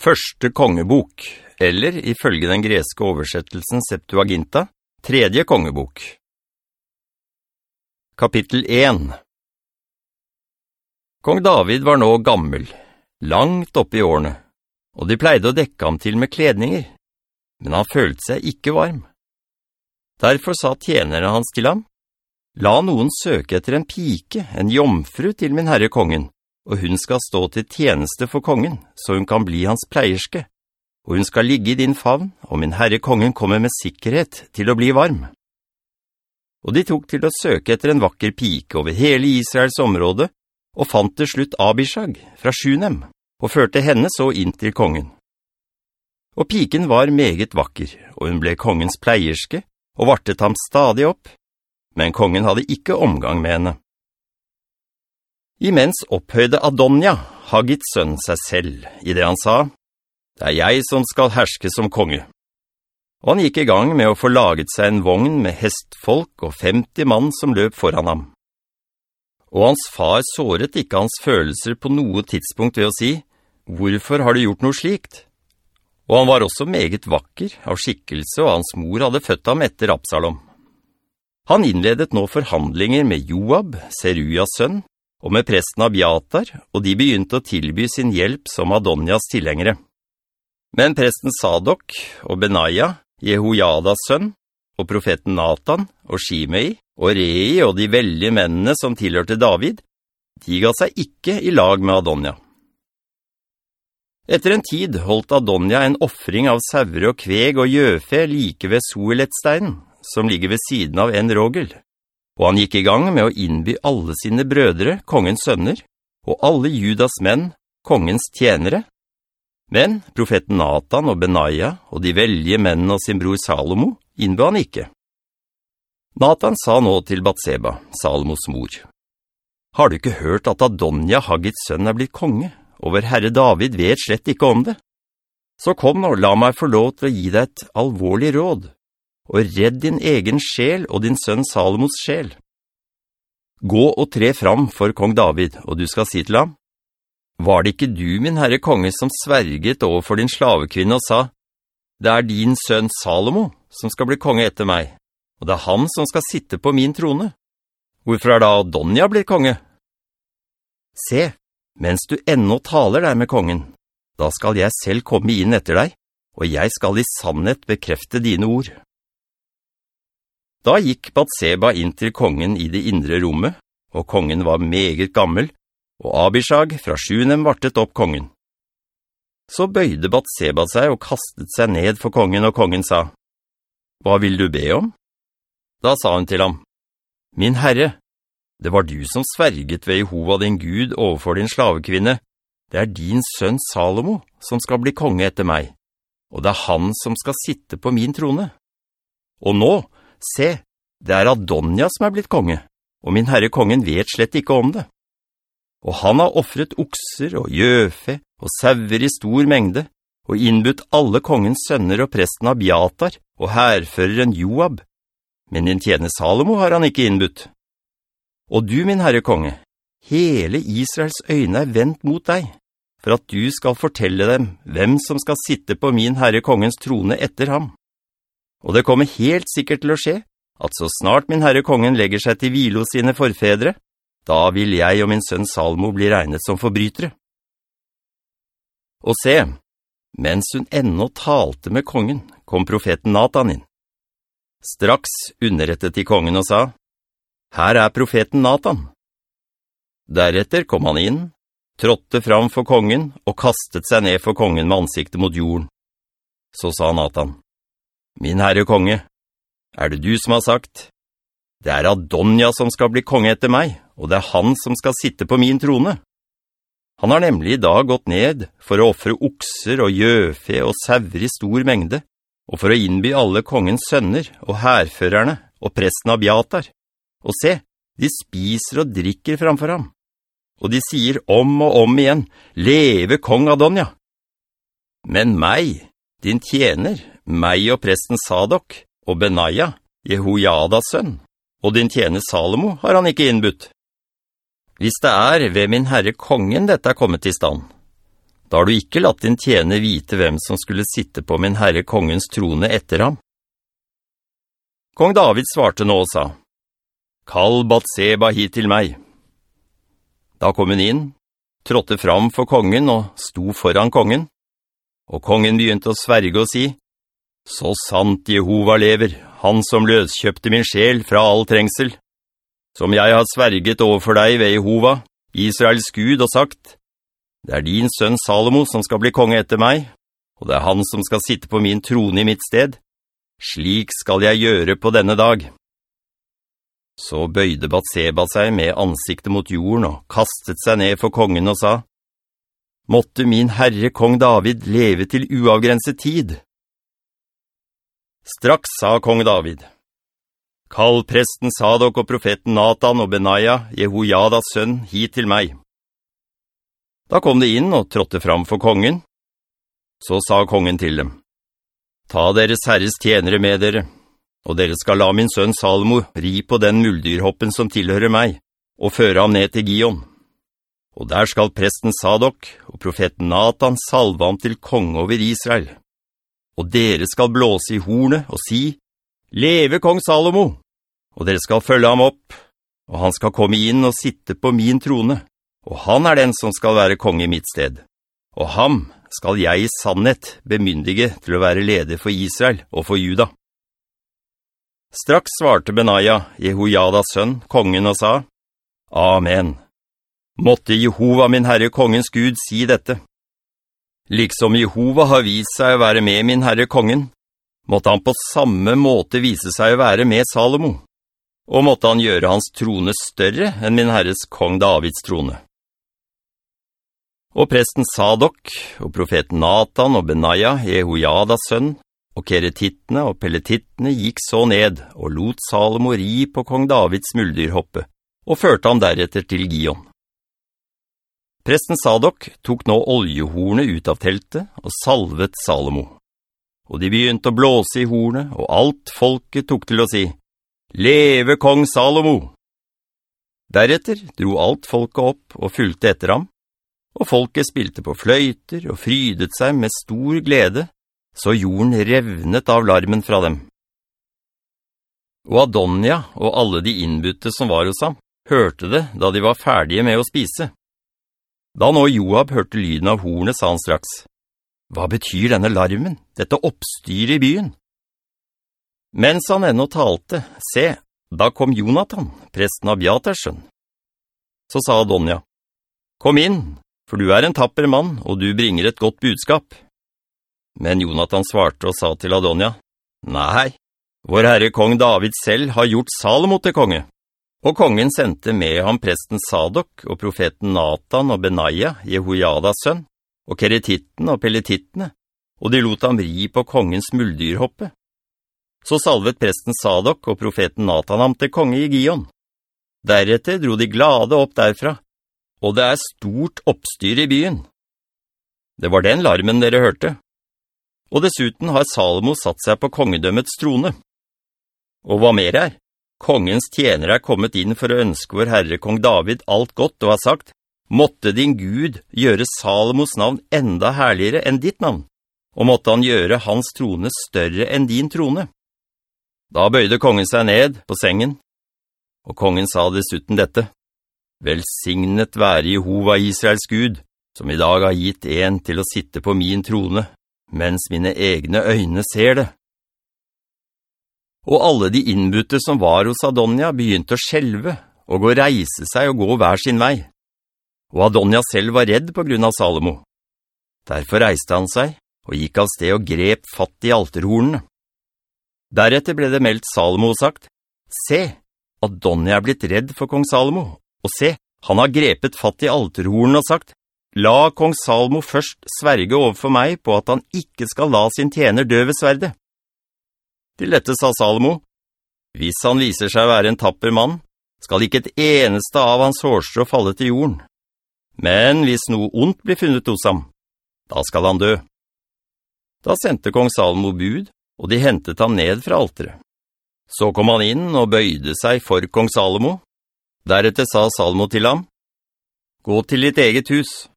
Første kongebok, eller ifølge den greske oversettelsen Septuaginta, tredje kongebok. Kapittel 1 Kong David var nå gammel, langt oppe i årene, og de pleide å dekke ham til med kledninger, men han følte seg ikke varm. Derfor sa tjenerne hans til ham, «La noen søke etter en pike, en jomfru til min herre kongen, og hun skal stå til tjeneste for kongen, så hun kan bli hans pleierske, og hun skal ligge i din favn, og min herre kongen kommer med sikkerhet til å bli varm.» Og de tok til å søke etter en vakker pike over hele Israels område, og fant til slutt Abishag fra Shunem, og førte henne så inn til kongen. Og piken var meget vakker, og hun ble kongens pleierske, og vartet ham stadig opp, men kongen hadde ikke omgang med henne. Imens opphøyde Adonja, hagget sønn, seg selv, i det han sa, «Det er jeg som skal herske som konge.» Og han gikk i gang med å få laget seg en vogn med hestfolk og 50 mann som løp foran ham. Og hans far såret ikke hans følelser på noe tidspunkt ved å si, «Hvorfor har du gjort noe slikt?» Og han var også meget vakker av skikkelse, og hans mor hadde født ham etter Absalom. Han innledet nå forhandlinger med Joab, Serujas sønn, og med presten Abiatar, og de begynte å tilby sin hjelp som Adonias tilhengere. Men presten Sadok og Benaya, Jehojadas sønn, og profeten Nathan og Shimei og Rei og de veldige mennene som tilhørte David, de ga seg ikke i lag med Adonia. Etter en tid holdt Adonia en offring av saure og kveg og gjøfe like ved Soeletsteinen, som ligger ved siden av en rogel, og han gikk i gang med å innby alle sine brødre, kongens sønner, og alle judas menn, kongens tjenere. Men profeten Nathan og Benaja og de velge mennene og sin bror Salomo innby han ikke. Nathan sa nå til Batseba, Salomos mor, «Har du ikke hørt at Adonja, Haggits sønn, er blitt konge, og vår herre David vet slett ikke om det? Så kom nå, la meg få lov til å gi deg et alvorlig råd.» Og redd din egen sjel og din sønn Salomos sjel. Gå og tre fram for kong David, og du skal si til ham, «Var det ikke du, min herre konge, som sverget overfor din slavekvinne og sa, «Det er din sønn Salomo som skal bli konge etter meg, og det er han som skal sitte på min trone. Hvorfor er da Donja blitt konge?» Se, mens du ennå taler der med kongen, da skal jeg selv komme inn etter deg, og jeg skal i sannhet bekrefte dine ord. Da gikk Batseba inn til kongen i det indre rommet, og kongen var meget gammel, og Abishag fra Sjunem vartet opp kongen. Så bøyde Batseba seg og kastet seg ned for kongen, og kongen sa, «Hva vil du be om?» Da sa hun til ham, «Min herre, det var du som sverget ved Jehova din Gud overfor din slavekvinne. Det er din sønn Salomo som skal bli konge etter meg, og det er han som skal sitte på min trone. Og nå, Se, det er Adonja som er blitt konge, og min herre kongen vet slett ikke om det. Og han har offret okser og gjøfe og sauer i stor mengde, og innbudt alle kongens sønner og presten Abiatar og herføreren Joab, men din tjene Salomo har han ikke innbudt. Og du, min herre konge, hele Israels øyne er vendt mot deg, for at du skal fortelle dem hvem som skal sitte på min herre kongens trone etter ham. Og det kommer helt sikkert til å skje, at så snart min herre kongen legger seg til hvile hos sine forfedre, da vil jeg og min sønn Salmo bli regnet som forbrytere. Og se, mens hun ennå talte med kongen, kom profeten Nathan inn. Straks underrettet de kongen og sa, «Her er profeten Nathan.» Deretter kom han inn, trådte fram for kongen og kastet seg ned for kongen med ansiktet mot jorden. Så sa Nathan, Min herre konge, er det du som har sagt, det er Adonja som skal bli konge etter meg, og det er han som skal sitte på min trone. Han har nemlig i dag gått ned for å offre okser og gjøfe og sauer i stor mengde, og for å innby alle kongens sønner og herførerne og presten av Beatar. Og se, de spiser og drikker framfor ham. Og de sier om og om igjen, «Leve kong Adonja!» Men meg, din tjener, meg og presten Sadok, og Benaja, Jehoiadas sønn, og din tjene Salomo har han ikke innbudt. Hvis det er ved min herre kongen dette er kommet til stand, da har du ikke latt din tjene vite hvem som skulle sitte på min herre kongens trone etter ham. Kong David svarte nå og sa, «Kall Batseba hit til meg.» Da kom hun inn, trådte fram for kongen og sto foran kongen, og kongen begynte å sverge og si, «Så sant Jehova lever, han som løskjøpte min sjel fra all trengsel, som jeg har sverget overfor deg ved Jehova, Israels Gud, og sagt, «Det er din sønn Salomo som skal bli konge etter meg, og det er han som skal sitte på min trone i mitt sted. Slik skal jeg gjøre på denne dag.» Så bøyde Batseba seg med ansiktet mot jorden og kastet seg ned for kongen og sa, «Måtte min herre kong David leve til uavgrenset tid.» Straks sa kong David, «Kall presten Sadok og profeten Nathan og Benaja, Jehojadas sønn, hit til meg.» Da kom de inn og trådte fram for kongen. Så sa kongen til dem, «Ta deres herres tjenere med dere.» og dere skal la min sønn Salomo ri på den muldyrhoppen som tilhører meg, og føre ham ned til Gion. Og der skal presten Sadok og profeten Nathan salve ham til kong over Israel. Og dere skal blåse i hornet og si, «Leve kong Salomo!» Og dere skal følge ham opp, og han skal komme inn og sitte på min trone, og han er den som skal være konge i mitt sted. Og ham skal jeg i sannhet bemyndige til å være leder for Israel og for Juda. Straks svarte Benaja, Jehojadas sønn, kongen og sa, Amen. Måtte Jehova min Herre kongens Gud si dette. Liksom Jehova har vist seg å være med min Herre kongen, måtte han på samme måte vise seg å være med Salomo, og måtte han gjøre hans trone større enn min Herres kong Davids trone. Og presten Sadok, og profeten Nathan og Benaja, Jehoiadas sønn, og keretittene og pelletittene gikk så ned og lot Salomo ri på kong Davids muldyrhoppe, og førte ham deretter til Gion. Presten Sadok tok nå oljehornet ut av teltet og salvet Salomo. Og de begynte å blåse i hornet, og alt folket tok til å si, «Leve kong Salomo!» Deretter dro alt folket opp og fulgte etter ham, og folket spilte på fløyter og frydet seg med stor glede så jorden revnet av larmen fra dem. Og Adonia og alle de innbytte som var hos ham, hørte det da de var ferdige med å spise. Da nå Joab hørte lyden av hornet, sa han straks, «Hva betyr denne larmen, dette oppstyret i byen?» Mens han ennå talte, se, da kom Jonathan, presten av Beatersen!» Så sa Adonia, «Kom inn, for du er en tapper mann, og du bringer et godt budskap.» Men Jonathan svarte og sa til Adonia, «Nei, vår herre kong David selv har gjort Salomo til konge.» Og kongen sendte med ham presten Sadok og profeten Nathan og Benaja, Jehojadas sønn, og keretitten og pelletittene, og de lot ham ri på kongens muldyrhoppe. Så salvet presten Sadok og profeten Nathan ham til konge i Gion. Deretter dro de glade opp derfra, og det er stort oppstyr i byen. Det var den larmen dere hørte, og dessuten har Salomo satt seg på kongedømmets trone. Og hva mer er? Kongens tjenere er kommet inn for å ønske vår herre kong David alt godt og har sagt, «Måtte din Gud gjøre Salomos navn enda herligere enn ditt navn, og måtte han gjøre hans trone større enn din trone.» Da bøyde kongen seg ned på sengen, og kongen sa dessuten dette, «Velsignet være Jehova Israels Gud, som i dag har gitt en til å sitte på min trone, mens mine egne øyne ser det. Og alle de innbytte som var hos Adonia begynte å skjelve, og å reise seg og gå hver sin vei. Og Adonia selv var redd på grunn av Salomo. Derfor reiste han seg, og gikk av sted og grep fatt i alterhornene. Deretter ble det meldt Salomo og sagt, «Se, Adonia er blitt redd for kong Salomo, og se, han har grepet fatt i alterhornene og sagt, La kong Salomo først sverge overfor meg på at han ikke skal la sin tjener dø ved sverde. Til dette sa Salomo, hvis han viser seg være en tapper mann, skal ikke et eneste av hans hårstrå falle til jorden. Men hvis noe ondt blir funnet hos ham, da skal han dø. Da sendte kong Salomo bud, og de hentet ham ned fra alteret. Så kom han inn og bøyde seg for kong Salomo. Deretter sa Salomo til ham, «Gå til ditt eget hus,